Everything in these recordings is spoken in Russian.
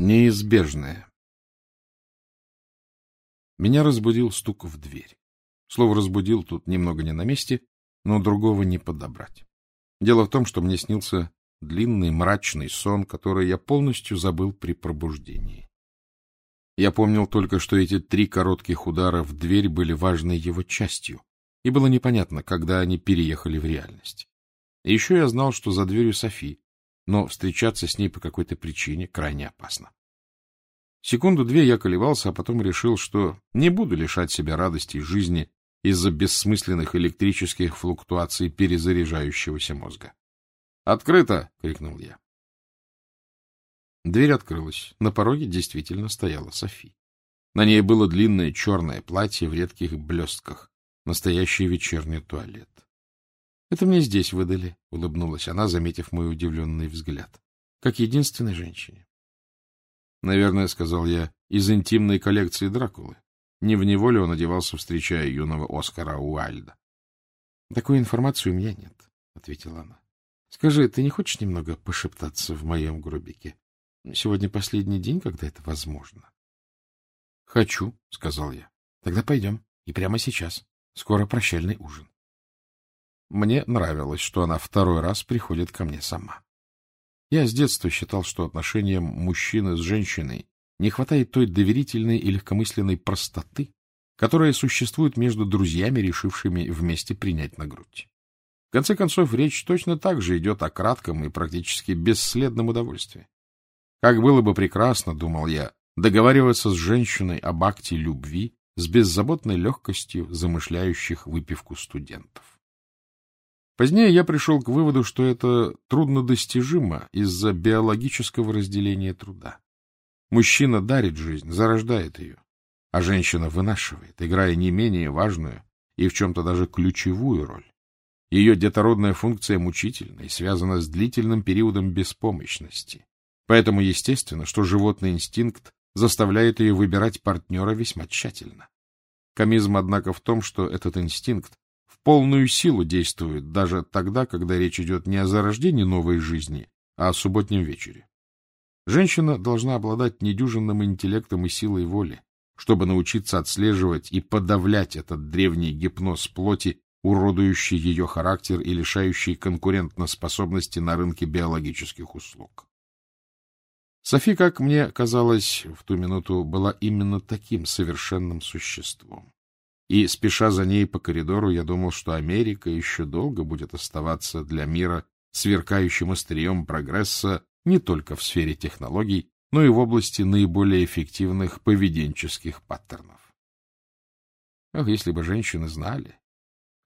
Неизбежное. Меня разбудил стук в дверь. Слово «разбудил» тут немного не на месте, но другого не подобрать. Дело в том, что мне снился длинный мрачный сон, который я полностью забыл при пробуждении. Я помнил только, что эти три коротких удара в дверь были важной его частью, и было непонятно, когда они переехали в реальность. И еще я знал, что за дверью Софи, но встречаться с ней по какой-то причине крайне опасно. Секунду-две я колебался, а потом решил, что не буду лишать себя радости жизни из-за бессмысленных электрических флуктуаций перезаряжающегося мозга. «Открыто!» — крикнул я. Дверь открылась. На пороге действительно стояла Софи. На ней было длинное черное платье в редких блестках, настоящий вечерний туалет. — Это мне здесь выдали, — улыбнулась она, заметив мой удивленный взгляд. — Как единственной женщине. — Наверное, — сказал я, — из интимной коллекции Дракулы. Не в неволе он одевался, встречая юного Оскара Уальда. — Такой информации у меня нет, — ответила она. — Скажи, ты не хочешь немного пошептаться в моем грубике? Сегодня последний день, когда это возможно. — Хочу, — сказал я. — Тогда пойдем. И прямо сейчас. Скоро прощальный ужин. Мне нравилось, что она второй раз приходит ко мне сама. Я с детства считал, что отношениям мужчины с женщиной не хватает той доверительной и легкомысленной простоты, которая существует между друзьями, решившими вместе принять на грудь. В конце концов, речь точно так же идет о кратком и практически бесследном удовольствии. Как было бы прекрасно, думал я, договариваться с женщиной об акте любви с беззаботной легкостью замышляющих выпивку студентов. Позднее я пришел к выводу, что это труднодостижимо из-за биологического разделения труда. Мужчина дарит жизнь, зарождает ее, а женщина вынашивает, играя не менее важную и в чем-то даже ключевую роль. Ее детородная функция мучительна и связана с длительным периодом беспомощности. Поэтому естественно, что животный инстинкт заставляет ее выбирать партнера весьма тщательно. Комизм, однако, в том, что этот инстинкт полную силу действует даже тогда, когда речь идет не о зарождении новой жизни, а о субботнем вечере. Женщина должна обладать недюжинным интеллектом и силой воли, чтобы научиться отслеживать и подавлять этот древний гипноз плоти, уродующий ее характер и лишающий конкурентоспособности на рынке биологических услуг. Софи, как мне казалось, в ту минуту была именно таким совершенным существом. И, спеша за ней по коридору, я думал, что Америка еще долго будет оставаться для мира сверкающим острием прогресса не только в сфере технологий, но и в области наиболее эффективных поведенческих паттернов. Ах, если бы женщины знали,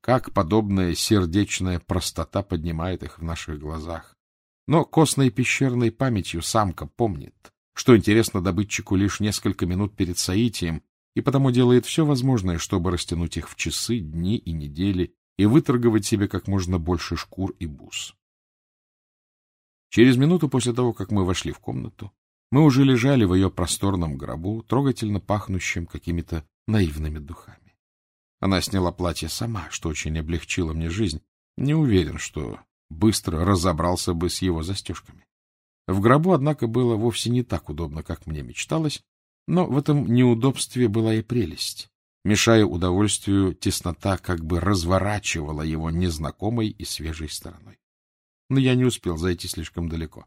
как подобная сердечная простота поднимает их в наших глазах. Но костной пещерной памятью самка помнит, что интересно добытчику лишь несколько минут перед соитием, и потому делает все возможное, чтобы растянуть их в часы, дни и недели и выторговать себе как можно больше шкур и бус. Через минуту после того, как мы вошли в комнату, мы уже лежали в ее просторном гробу, трогательно пахнущем какими-то наивными духами. Она сняла платье сама, что очень облегчило мне жизнь. Не уверен, что быстро разобрался бы с его застежками. В гробу, однако, было вовсе не так удобно, как мне мечталось, но в этом неудобстве была и прелесть. Мешая удовольствию, теснота как бы разворачивала его незнакомой и свежей стороной. Но я не успел зайти слишком далеко.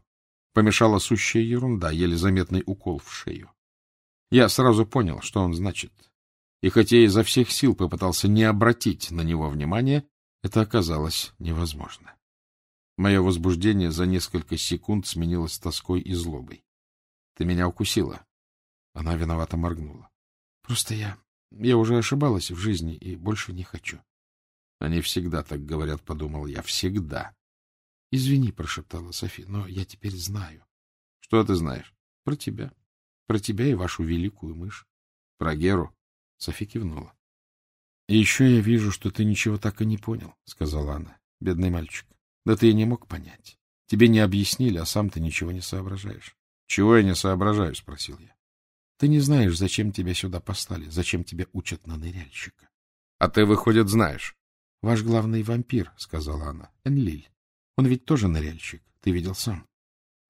Помешала сущая ерунда, еле заметный укол в шею. Я сразу понял, что он значит. И хотя изо всех сил попытался не обратить на него внимания, это оказалось невозможно. Мое возбуждение за несколько секунд сменилось тоской и злобой. — Ты меня укусила, она виновато моргнула. — Просто я... Я уже ошибалась в жизни и больше не хочу. — Они всегда так говорят, — подумал я. — Всегда. — Извини, — прошептала Софи, — но я теперь знаю. — Что ты знаешь? — Про тебя. Про тебя и вашу великую мышь. — Про Геру? Софи кивнула. — И еще я вижу, что ты ничего так и не понял, — сказала она. — Бедный мальчик. Да ты и не мог понять. Тебе не объяснили, а сам ты ничего не соображаешь. — Чего я не соображаю? — спросил я. Ты не знаешь, зачем тебя сюда послали, зачем тебя учат на ныряльщика. — А ты, выходит, знаешь. — Ваш главный вампир, — сказала она, — Энлиль. Он ведь тоже ныряльщик, ты видел сам.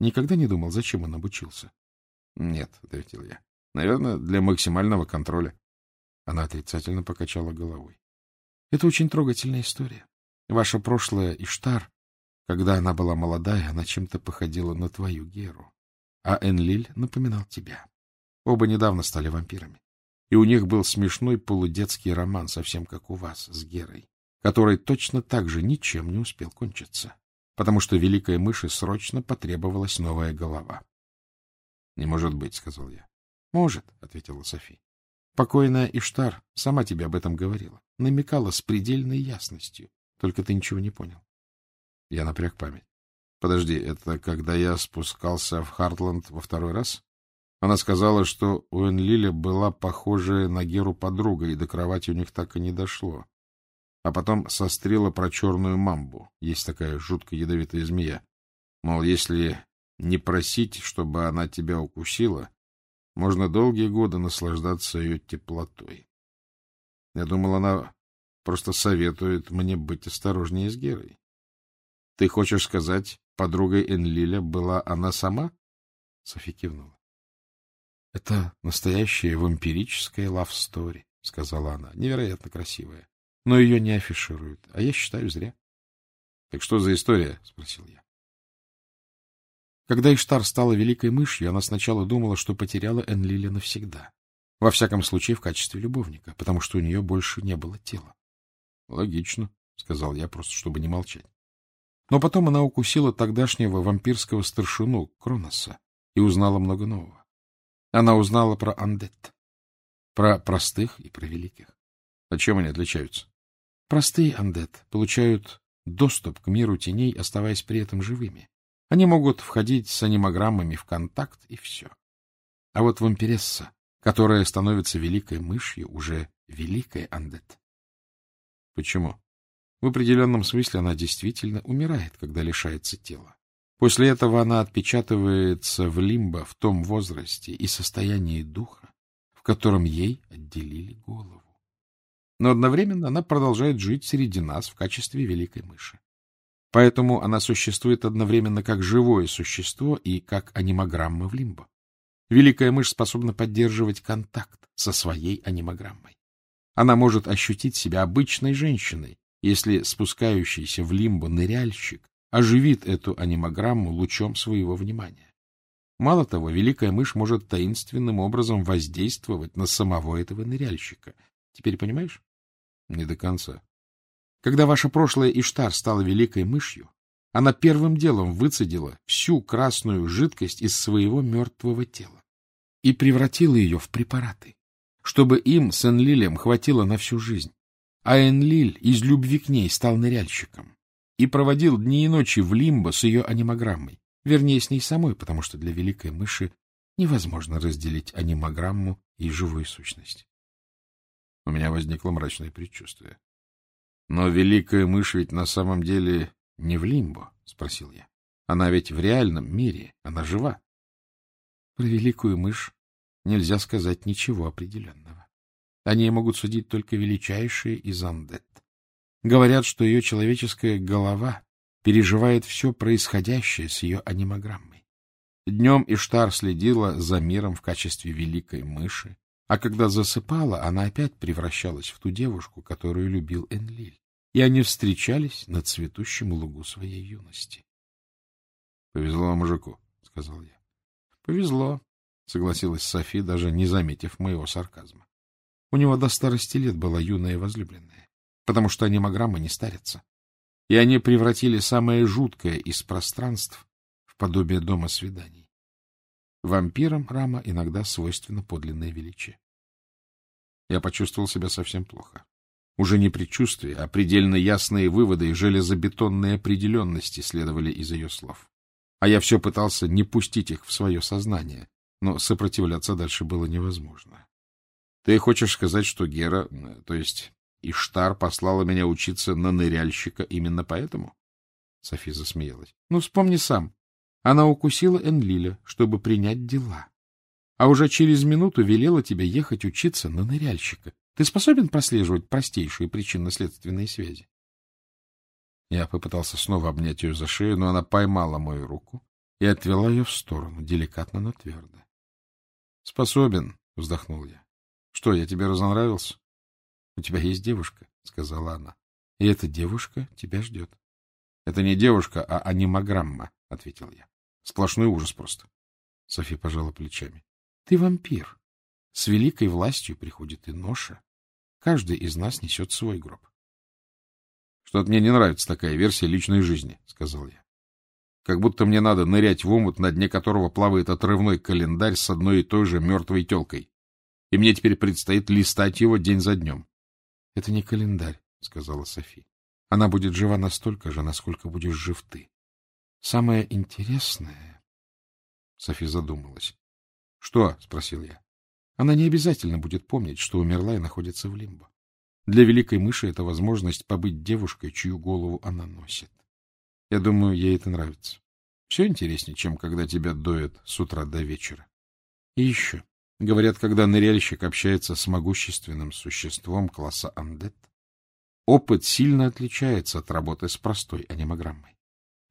Никогда не думал, зачем он обучился? — Нет, — ответил я. — Наверное, для максимального контроля. Она отрицательно покачала головой. — Это очень трогательная история. Ваша прошлая Иштар, когда она была молодая, она чем-то походила на твою Геру. А Энлиль напоминал тебя. Оба недавно стали вампирами. И у них был смешной полудетский роман, совсем как у вас с Герой, который точно так же ничем не успел кончиться, потому что великой мыши срочно потребовалась новая голова. — Не может быть, — сказал я. — Может, — ответила Софи. Покойная Иштар сама тебе об этом говорила, намекала с предельной ясностью, только ты ничего не понял. Я напряг память. Подожди, это когда я спускался в Хартланд во второй раз? Она сказала, что у Энлиля была похожая на Геру подруга, и до кровати у них так и не дошло. А потом сострила про черную мамбу. Есть такая жутко ядовитая змея. Мол, если не просить, чтобы она тебя укусила, можно долгие годы наслаждаться ее теплотой. Я думал, она просто советует мне быть осторожнее с Герой. Ты хочешь сказать, подругой Энлиля была она сама? Софи кивнула. — Это настоящая вампирическая лав-стори, — сказала она, невероятно красивая. Но ее не афишируют, а я считаю зря. — Так что за история? — спросил я. Когда Иштар стала великой мышью, она сначала думала, что потеряла Энлиля навсегда. Во всяком случае, в качестве любовника, потому что у нее больше не было тела. — Логично, — сказал я, просто чтобы не молчать. Но потом она укусила тогдашнего вампирского старшину Кроноса и узнала много нового. Она узнала про андет, про простых и про великих. А чем они отличаются? Простые андет получают доступ к миру теней, оставаясь при этом живыми. Они могут входить с анимограммами в контакт, и все. А вот вампиресса, которая становится великой мышью, уже великая андет. Почему? В определенном смысле она действительно умирает, когда лишается тела. После этого она отпечатывается в лимбо в том возрасте и состоянии духа, в котором ей отделили голову. Но одновременно она продолжает жить среди нас в качестве великой мыши. Поэтому она существует одновременно как живое существо и как анимограмма в лимбо. Великая мышь способна поддерживать контакт со своей анимограммой. Она может ощутить себя обычной женщиной, если спускающийся в лимбо ныряльщик оживит эту анимограмму лучом своего внимания. Мало того, великая мышь может таинственным образом воздействовать на самого этого ныряльщика. Теперь понимаешь? Не до конца. Когда ваша прошлая Иштар стала великой мышью, она первым делом выцедила всю красную жидкость из своего мертвого тела и превратила ее в препараты, чтобы им с Энлилем хватило на всю жизнь. А Энлиль из любви к ней стал ныряльщиком и проводил дни и ночи в лимбо с ее анимограммой, вернее, с ней самой, потому что для великой мыши невозможно разделить анимограмму и живую сущность. У меня возникло мрачное предчувствие. — Но великая мышь ведь на самом деле не в лимбо, — спросил я. — Она ведь в реальном мире, она жива. Про великую мышь нельзя сказать ничего определенного. Они могут судить только величайшие из андет. Говорят, что ее человеческая голова переживает все происходящее с ее анимограммой. Днем Иштар следила за миром в качестве великой мыши, а когда засыпала, она опять превращалась в ту девушку, которую любил Энлиль, и они встречались на цветущем лугу своей юности. — Повезло мужику, — сказал я. — Повезло, — согласилась Софи, даже не заметив моего сарказма. У него до старости лет была юная возлюбленная, потому что анимограммы не старятся. И они превратили самое жуткое из пространств в подобие дома свиданий. Вампирам Рама иногда свойственно подлинное величие. Я почувствовал себя совсем плохо. Уже не предчувствие, а предельно ясные выводы и железобетонные определенности следовали из ее слов. А я все пытался не пустить их в свое сознание, но сопротивляться дальше было невозможно. Ты хочешь сказать, что Гера, то есть Иштар, послала меня учиться на ныряльщика именно поэтому? Софи засмеялась. Ну, вспомни сам. Она укусила Энлиля, чтобы принять дела. А уже через минуту велела тебе ехать учиться на ныряльщика. Ты способен прослеживать простейшие причинно-следственные связи? Я попытался снова обнять ее за шею, но она поймала мою руку и отвела ее в сторону, деликатно, но твердо. Способен, вздохнул я. Что, я тебе разонравился? У тебя есть девушка, сказала она. И эта девушка тебя ждет. Это не девушка, а анимограмма, ответил я. Сплошной ужас просто. Софи пожала плечами. Ты вампир. С великой властью приходит и ноша. Каждый из нас несет свой гроб. — Что-то мне не нравится такая версия личной жизни, — сказал я. Как будто мне надо нырять в омут, на дне которого плавает отрывной календарь с одной и той же мертвой телкой. И мне теперь предстоит листать его день за днем. — Это не календарь, — сказала Софи. — Она будет жива настолько же, насколько будешь жив ты. Самое интересное... Софи задумалась. — Что? — спросил я. Она не обязательно будет помнить, что умерла и находится в лимбо. Для великой мыши это возможность побыть девушкой, чью голову она носит. Я думаю, ей это нравится. Все интереснее, чем когда тебя доят с утра до вечера. И еще. Говорят, когда ныряльщик общается с могущественным существом класса андет, опыт сильно отличается от работы с простой анимограммой.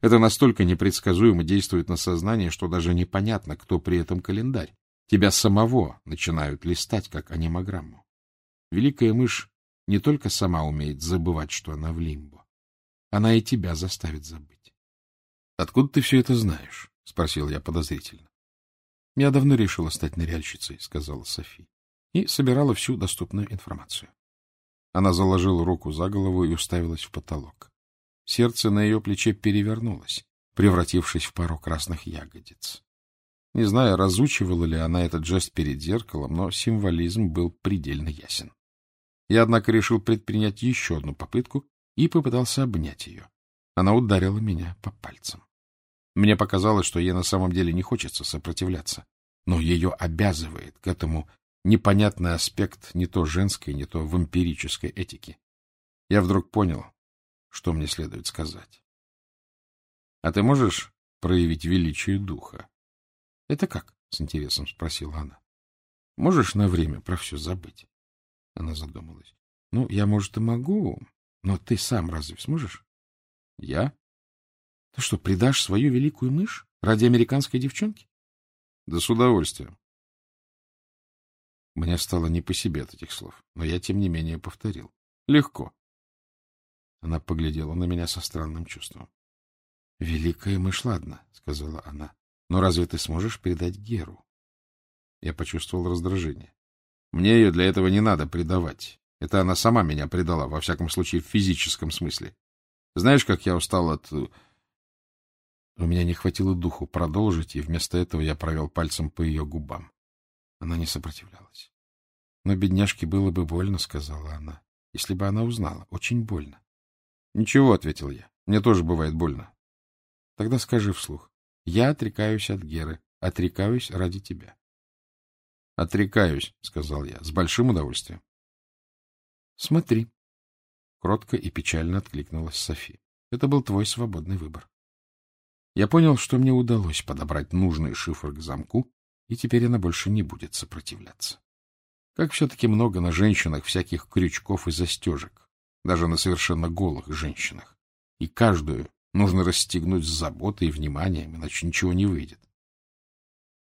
Это настолько непредсказуемо действует на сознание, что даже непонятно, кто при этом календарь. Тебя самого начинают листать, как анимограмму. Великая мышь не только сама умеет забывать, что она в лимбо. Она и тебя заставит забыть. — Откуда ты все это знаешь? — спросил я подозрительно. — Я давно решила стать ныряльщицей, — сказала Софи, и собирала всю доступную информацию. Она заложила руку за голову и уставилась в потолок. Сердце на ее плече перевернулось, превратившись в пару красных ягодиц. Не знаю, разучивала ли она этот жест перед зеркалом, но символизм был предельно ясен. Я, однако, решил предпринять еще одну попытку и попытался обнять ее. Она ударила меня по пальцам. Мне показалось, что ей на самом деле не хочется сопротивляться, но ее обязывает к этому непонятный аспект не то женской, не то вампирической этики. Я вдруг понял, что мне следует сказать. — А ты можешь проявить величие духа? — Это как? — с интересом спросила она. — Можешь на время про все забыть? Она задумалась. — Ну, я, может, и могу, но ты сам разве сможешь? — Я? — Ты что, предашь свою великую мышь ради американской девчонки? — Да с удовольствием. Мне стало не по себе от этих слов, но я, тем не менее, повторил. — Легко. Она поглядела на меня со странным чувством. — Великая мышь, ладно, — сказала она. Но разве ты сможешь предать Геру? Я почувствовал раздражение. Мне ее для этого не надо предавать. Это она сама меня предала, во всяком случае, в физическом смысле. Знаешь, как я устал от... У меня не хватило духу продолжить, и вместо этого я провел пальцем по ее губам. Она не сопротивлялась. — Но бедняжке было бы больно, — сказала она, — если бы она узнала. Очень больно. — Ничего, — ответил я. — Мне тоже бывает больно. — Тогда скажи вслух. Я отрекаюсь от Геры, отрекаюсь ради тебя. — Отрекаюсь, — сказал я, — с большим удовольствием. — Смотри. Кротко и печально откликнулась Софи. Это был твой свободный выбор. Я понял, что мне удалось подобрать нужный шифр к замку, и теперь она больше не будет сопротивляться. Как все-таки много на женщинах всяких крючков и застежек, даже на совершенно голых женщинах. И каждую Нужно расстегнуть с заботой и вниманием, иначе ничего не выйдет.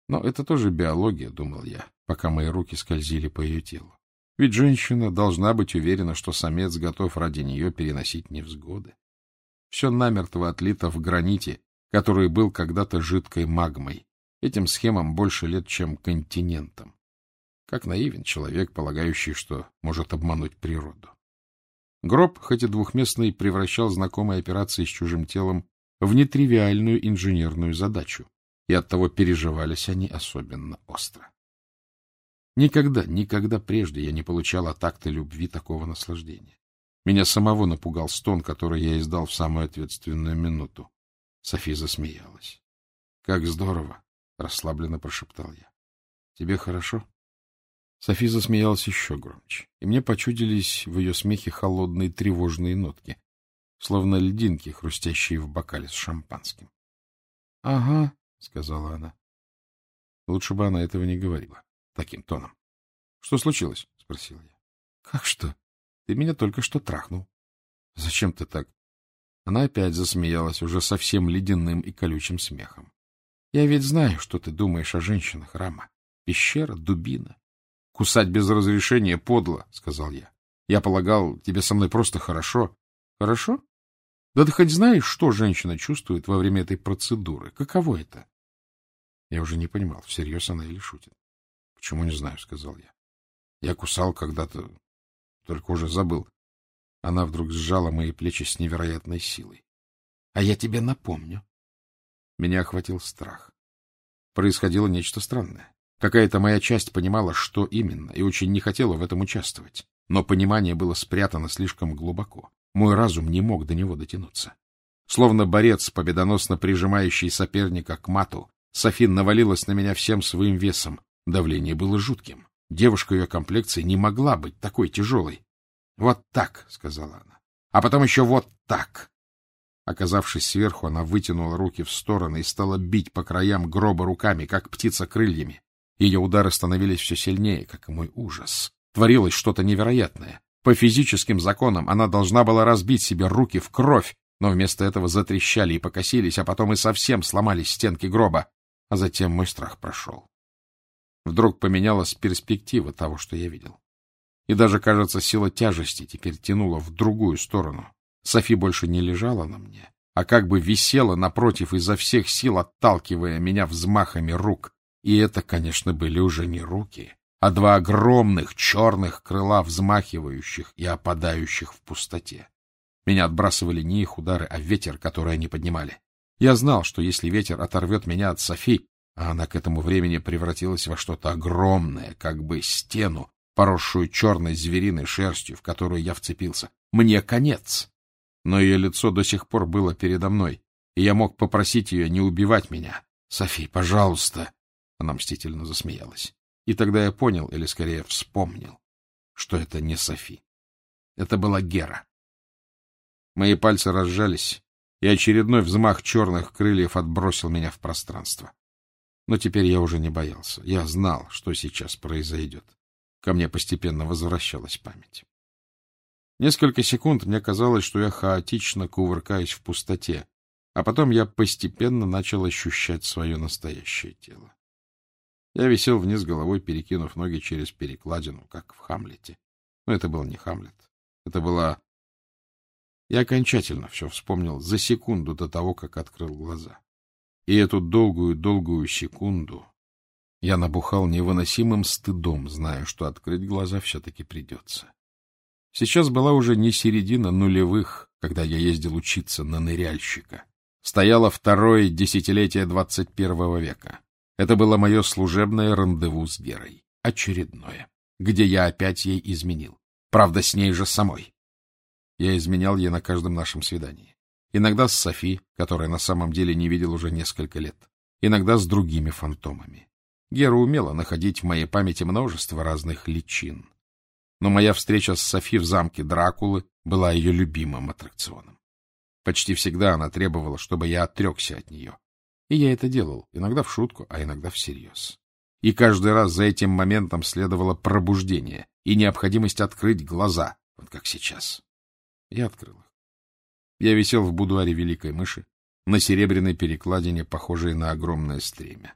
Но это тоже биология, думал я, пока мои руки скользили по ее телу. Ведь женщина должна быть уверена, что самец готов ради нее переносить невзгоды. Все намертво отлито в граните, который был когда-то жидкой магмой. Этим схемам больше лет, чем континентам. Как наивен человек, полагающий, что может обмануть природу. Гроб, хоть и двухместный, превращал знакомые операции с чужим телом в нетривиальную инженерную задачу, и оттого переживались они особенно остро. Никогда, никогда прежде я не получал от акта любви такого наслаждения. Меня самого напугал стон, который я издал в самую ответственную минуту. Софи засмеялась. — Как здорово! — расслабленно прошептал я. — Тебе хорошо? Софи засмеялась еще громче, и мне почудились в ее смехе холодные тревожные нотки, словно льдинки, хрустящие в бокале с шампанским. — Ага, — сказала она. Лучше бы она этого не говорила, таким тоном. — Что случилось? — спросил я. — Как что? Ты меня только что трахнул. — Зачем ты так? Она опять засмеялась уже совсем ледяным и колючим смехом. — Я ведь знаю, что ты думаешь о женщинах, Рама. Пещера, дубина. Кусать без разрешения подло, — сказал я. Я полагал, тебе со мной просто хорошо. Хорошо? Да ты хоть знаешь, что женщина чувствует во время этой процедуры? Каково это? Я уже не понимал, всерьез она или шутит. — Почему не знаю, — сказал я. Я кусал когда-то, только уже забыл. Она вдруг сжала мои плечи с невероятной силой. — А я тебе напомню. Меня охватил страх. Происходило нечто странное. Какая-то моя часть понимала, что именно, и очень не хотела в этом участвовать. Но понимание было спрятано слишком глубоко. Мой разум не мог до него дотянуться. Словно борец, победоносно прижимающий соперника к мату, Софин навалилась на меня всем своим весом. Давление было жутким. Девушка ее комплекции не могла быть такой тяжелой. — Вот так, — сказала она. — А потом еще вот так. Оказавшись сверху, она вытянула руки в стороны и стала бить по краям гроба руками, как птица крыльями. Ее удары становились все сильнее, как и мой ужас. Творилось что-то невероятное. По физическим законам она должна была разбить себе руки в кровь, но вместо этого затрещали и покосились, а потом и совсем сломались стенки гроба. А затем мой страх прошел. Вдруг поменялась перспектива того, что я видел. И даже, кажется, сила тяжести теперь тянула в другую сторону. Софи больше не лежала на мне, а как бы висела напротив изо всех сил, отталкивая меня взмахами рук. И это, конечно, были уже не руки, а два огромных черных крыла, взмахивающих и опадающих в пустоте. Меня отбрасывали не их удары, а ветер, который они поднимали. Я знал, что если ветер оторвет меня от Софи, а она к этому времени превратилась во что-то огромное, как бы стену, поросшую черной звериной шерстью, в которую я вцепился, мне конец. Но ее лицо до сих пор было передо мной, и я мог попросить ее не убивать меня. — Софи, пожалуйста! Она мстительно засмеялась. И тогда я понял, или скорее вспомнил, что это не Софи. Это была Гера. Мои пальцы разжались, и очередной взмах черных крыльев отбросил меня в пространство. Но теперь я уже не боялся. Я знал, что сейчас произойдет. Ко мне постепенно возвращалась память. Несколько секунд мне казалось, что я хаотично кувыркаюсь в пустоте, а потом я постепенно начал ощущать свое настоящее тело. Я висел вниз головой, перекинув ноги через перекладину, как в Хамлете. Но это был не Хамлет. Это была... Я окончательно все вспомнил за секунду до того, как открыл глаза. И эту долгую-долгую секунду я набухал невыносимым стыдом, зная, что открыть глаза все-таки придется. Сейчас была уже не середина нулевых, когда я ездил учиться на ныряльщика. Стояло второе десятилетие двадцать первого века. Это было мое служебное рандеву с Герой. Очередное. Где я опять ей изменил. Правда, с ней же самой. Я изменял ей на каждом нашем свидании. Иногда с Софи, которая на самом деле не видел уже несколько лет. Иногда с другими фантомами. Гера умела находить в моей памяти множество разных личин. Но моя встреча с Софи в замке Дракулы была ее любимым аттракционом. Почти всегда она требовала, чтобы я отрекся от нее, и я это делал, иногда в шутку, а иногда всерьез. И каждый раз за этим моментом следовало пробуждение и необходимость открыть глаза, вот как сейчас. Я открыл их. Я висел в будуаре великой мыши, на серебряной перекладине, похожей на огромное стремя.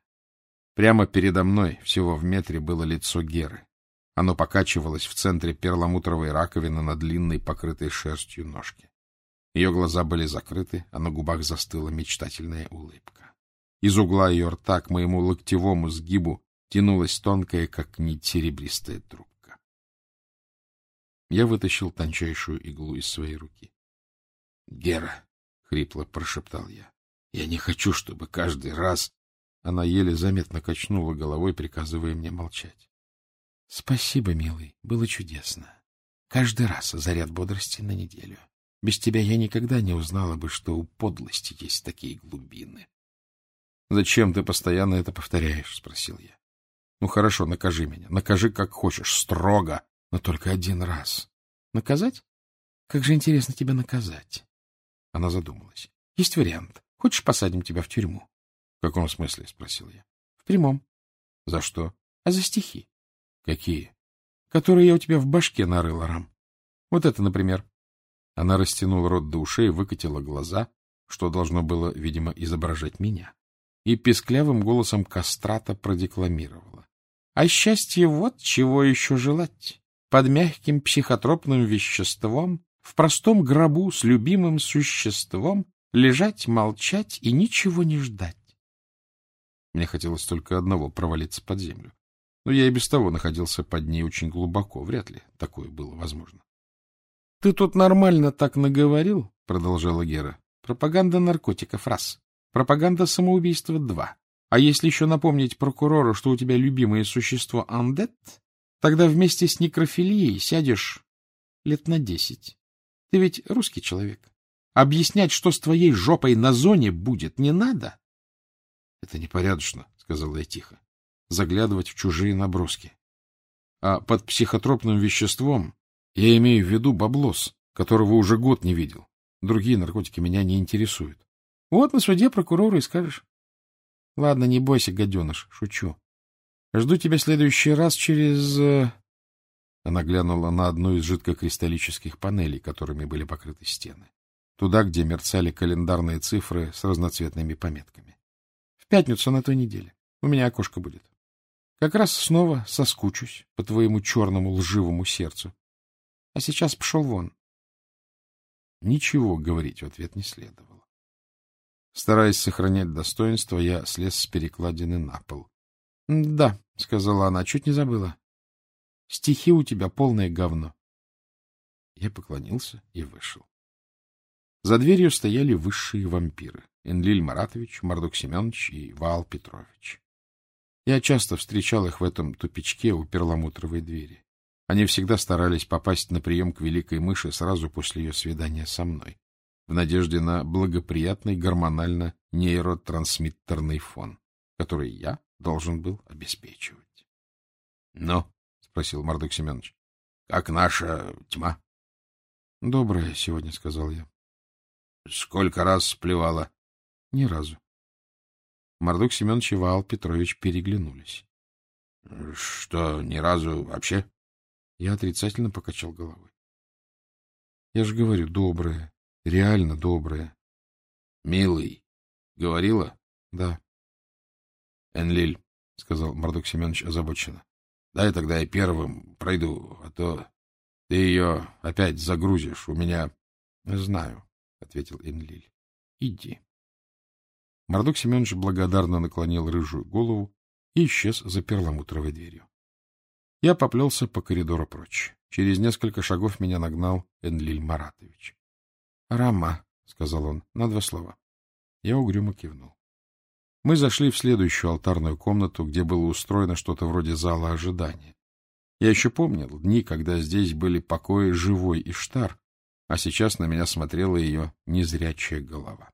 Прямо передо мной, всего в метре, было лицо Геры. Оно покачивалось в центре перламутровой раковины на длинной, покрытой шерстью ножке. Ее глаза были закрыты, а на губах застыла мечтательная улыбка. Из угла ее рта к моему локтевому сгибу тянулась тонкая, как нить, серебристая трубка. Я вытащил тончайшую иглу из своей руки. — Гера, — хрипло прошептал я, — я не хочу, чтобы каждый раз... Она еле заметно качнула головой, приказывая мне молчать. — Спасибо, милый, было чудесно. Каждый раз заряд бодрости на неделю. Без тебя я никогда не узнала бы, что у подлости есть такие глубины. — Зачем ты постоянно это повторяешь? — спросил я. — Ну, хорошо, накажи меня. Накажи, как хочешь, строго, но только один раз. — Наказать? Как же интересно тебя наказать. Она задумалась. — Есть вариант. Хочешь, посадим тебя в тюрьму? — В каком смысле? — спросил я. — В прямом. — За что? — А за стихи. — Какие? — Которые я у тебя в башке нарыла, Рам. Вот это, например. Она растянула рот до ушей, выкатила глаза, что должно было, видимо, изображать меня и песклявым голосом кастрата продекламировала. А счастье вот чего еще желать. Под мягким психотропным веществом, в простом гробу с любимым существом, лежать, молчать и ничего не ждать. Мне хотелось только одного — провалиться под землю. Но я и без того находился под ней очень глубоко. Вряд ли такое было возможно. — Ты тут нормально так наговорил, — продолжала Гера. — Пропаганда наркотиков — раз. Пропаганда самоубийства — два. А если еще напомнить прокурору, что у тебя любимое существо андет, тогда вместе с некрофилией сядешь лет на десять. Ты ведь русский человек. Объяснять, что с твоей жопой на зоне будет, не надо. — Это непорядочно, — сказал я тихо, — заглядывать в чужие наброски. А под психотропным веществом я имею в виду баблос, которого уже год не видел. Другие наркотики меня не интересуют. Вот на суде прокурора и скажешь. Ладно, не бойся, гаденыш, шучу. Жду тебя следующий раз через... Э, Она глянула на одну из жидкокристаллических панелей, которыми были покрыты стены. Туда, где мерцали календарные цифры с разноцветными пометками. В пятницу на той неделе. У меня окошко будет. Как раз снова соскучусь по твоему черному лживому сердцу. А сейчас пошел вон. Ничего говорить в ответ не следовало. Стараясь сохранять достоинство, я слез с перекладины на пол. — Да, — сказала она, — чуть не забыла. — Стихи у тебя полное говно. Я поклонился и вышел. За дверью стояли высшие вампиры — Энлиль Маратович, Мордук Семенович и Ваал Петрович. Я часто встречал их в этом тупичке у перламутровой двери. Они всегда старались попасть на прием к великой мыши сразу после ее свидания со мной в надежде на благоприятный гормонально-нейротрансмиттерный фон, который я должен был обеспечивать. — Ну, — спросил Мардук Семенович, — как наша тьма? — Добрая сегодня, — сказал я. — Сколько раз сплевала? — Ни разу. Мардук Семенович и Ваал Петрович переглянулись. — Что, ни разу вообще? Я отрицательно покачал головой. — Я же говорю, добрая, Реально добрая. — Милый. Говорила? — Да. — Энлиль, — сказал Мордок Семенович озабоченно. — Дай тогда я первым пройду, а то ты ее опять загрузишь. У меня... — Знаю, — ответил Энлиль. — Иди. Мордок Семенович благодарно наклонил рыжую голову и исчез за перламутровой дверью. Я поплелся по коридору прочь. Через несколько шагов меня нагнал Энлиль Маратович. — Рама, — сказал он, — на два слова. Я угрюмо кивнул. Мы зашли в следующую алтарную комнату, где было устроено что-то вроде зала ожидания. Я еще помнил дни, когда здесь были покои живой Иштар, а сейчас на меня смотрела ее незрячая голова.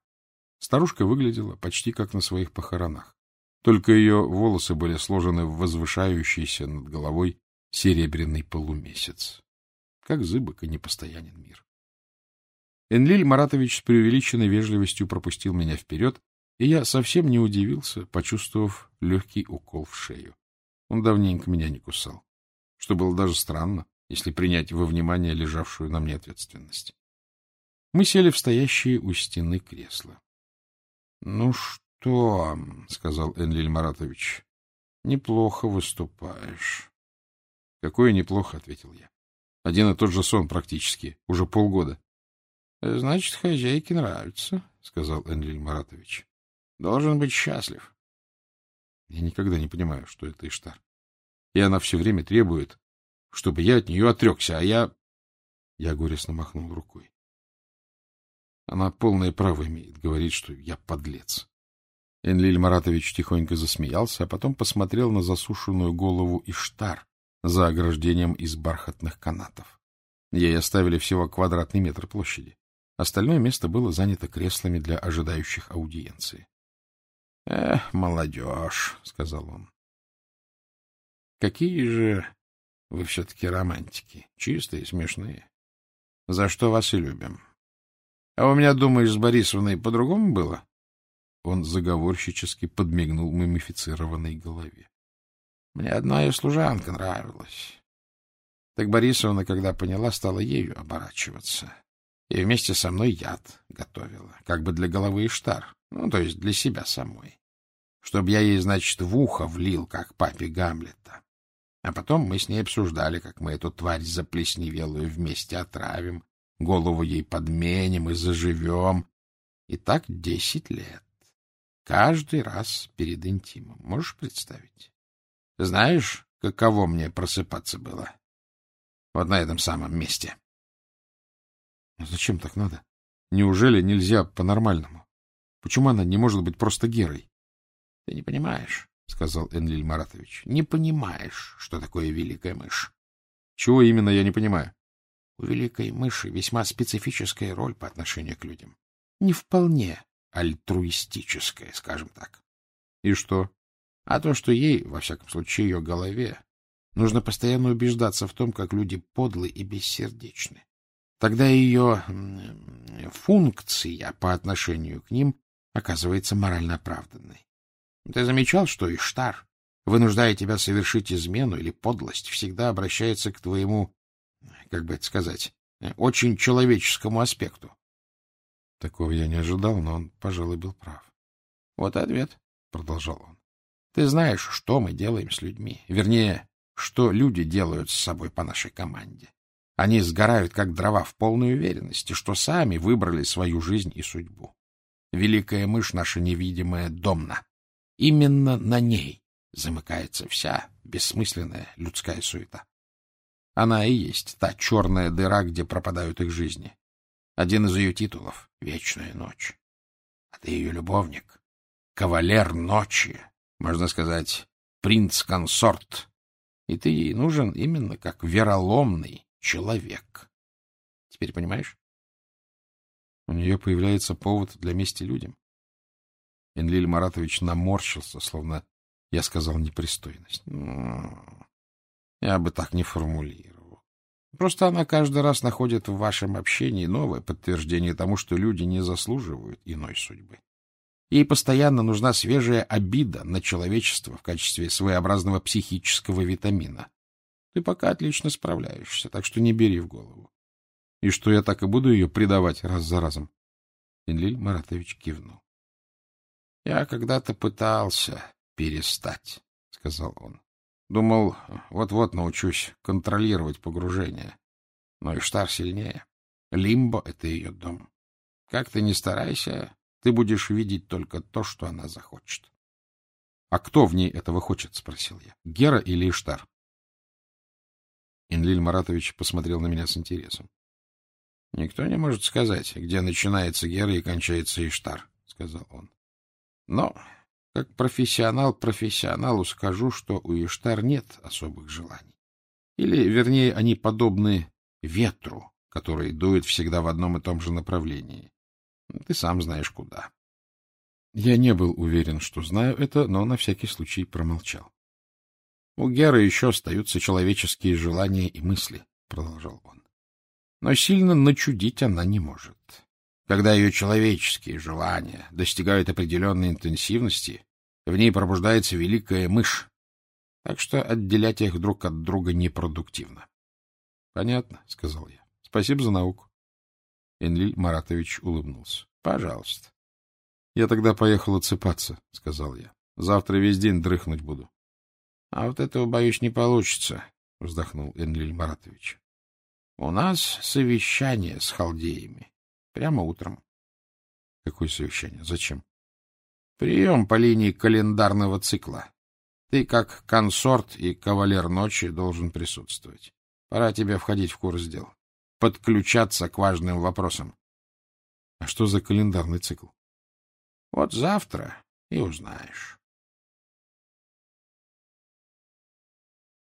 Старушка выглядела почти как на своих похоронах. Только ее волосы были сложены в возвышающийся над головой серебряный полумесяц. Как зыбок и непостоянен мир. Энлиль Маратович с преувеличенной вежливостью пропустил меня вперед, и я совсем не удивился, почувствовав легкий укол в шею. Он давненько меня не кусал, что было даже странно, если принять во внимание лежавшую на мне ответственность. Мы сели в стоящие у стены кресла. — Ну что, — сказал Энлиль Маратович, — неплохо выступаешь. — Какое неплохо, — ответил я. Один и тот же сон практически, уже полгода. — Значит, хозяйке нравится, — сказал Энлиль Маратович. — Должен быть счастлив. Я никогда не понимаю, что это Иштар. И она все время требует, чтобы я от нее отрекся, а я... Я горестно махнул рукой. Она полное право имеет говорить, что я подлец. Энлиль Маратович тихонько засмеялся, а потом посмотрел на засушенную голову Иштар за ограждением из бархатных канатов. Ей оставили всего квадратный метр площади. Остальное место было занято креслами для ожидающих аудиенции. — Эх, молодежь, — сказал он. — Какие же вы все-таки романтики, чистые, смешные. За что вас и любим. А у меня, думаешь, с Борисовной по-другому было? Он заговорщически подмигнул мумифицированной голове. Мне одна ее служанка нравилась. Так Борисовна, когда поняла, стала ею оборачиваться и вместе со мной яд готовила, как бы для головы Иштар, ну, то есть для себя самой. Чтоб я ей, значит, в ухо влил, как папе Гамлета. А потом мы с ней обсуждали, как мы эту тварь заплесневелую вместе отравим, голову ей подменим и заживем. И так десять лет. Каждый раз перед интимом. Можешь представить? Знаешь, каково мне просыпаться было? Вот на этом самом месте. А зачем так надо? Неужели нельзя по-нормальному? Почему она не может быть просто Герой? — Ты не понимаешь, — сказал Энлиль Маратович. — Не понимаешь, что такое великая мышь. — Чего именно я не понимаю? У великой мыши весьма специфическая роль по отношению к людям. Не вполне альтруистическая, скажем так. — И что? — А то, что ей, во всяком случае, ее голове, нужно постоянно убеждаться в том, как люди подлы и бессердечны. Тогда ее функция по отношению к ним оказывается морально оправданной. Ты замечал, что Иштар, вынуждая тебя совершить измену или подлость, всегда обращается к твоему, как бы это сказать, очень человеческому аспекту? Такого я не ожидал, но он, пожалуй, был прав. — Вот ответ, — продолжал он. — Ты знаешь, что мы делаем с людьми. Вернее, что люди делают с собой по нашей команде. Они сгорают, как дрова, в полной уверенности, что сами выбрали свою жизнь и судьбу. Великая мышь наша невидимая домна. Именно на ней замыкается вся бессмысленная людская суета. Она и есть та черная дыра, где пропадают их жизни. Один из ее титулов — Вечная ночь. А ты ее любовник, кавалер ночи, можно сказать, принц-консорт. И ты ей нужен именно как вероломный, человек. Теперь понимаешь? У нее появляется повод для мести людям. Энлиль Маратович наморщился, словно я сказал непристойность. Я бы так не формулировал. Просто она каждый раз находит в вашем общении новое подтверждение тому, что люди не заслуживают иной судьбы. Ей постоянно нужна свежая обида на человечество в качестве своеобразного психического витамина. Ты пока отлично справляешься, так что не бери в голову. И что я так и буду ее предавать раз за разом? Энлиль Маратович кивнул. — Я когда-то пытался перестать, — сказал он. Думал, вот-вот научусь контролировать погружение. Но Иштар сильнее. Лимбо — это ее дом. Как ты ни старайся, ты будешь видеть только то, что она захочет. — А кто в ней этого хочет? — спросил я. — Гера или Иштар? Энлиль Маратович посмотрел на меня с интересом. — Никто не может сказать, где начинается Гера и кончается Иштар, — сказал он. — Но, как профессионал профессионалу скажу, что у Иштар нет особых желаний. Или, вернее, они подобны ветру, который дует всегда в одном и том же направлении. Ты сам знаешь, куда. Я не был уверен, что знаю это, но на всякий случай промолчал. У Геры еще остаются человеческие желания и мысли, — продолжал он. Но сильно начудить она не может. Когда ее человеческие желания достигают определенной интенсивности, в ней пробуждается великая мышь. Так что отделять их друг от друга непродуктивно. — Понятно, — сказал я. — Спасибо за науку. Энлиль Маратович улыбнулся. — Пожалуйста. — Я тогда поехал отсыпаться, — сказал я. — Завтра весь день дрыхнуть буду. — А вот этого, боюсь, не получится, — вздохнул Энлиль Маратович. — У нас совещание с халдеями. Прямо утром. — Какое совещание? Зачем? — Прием по линии календарного цикла. Ты, как консорт и кавалер ночи, должен присутствовать. Пора тебе входить в курс дел. Подключаться к важным вопросам. — А что за календарный цикл? — Вот завтра и узнаешь.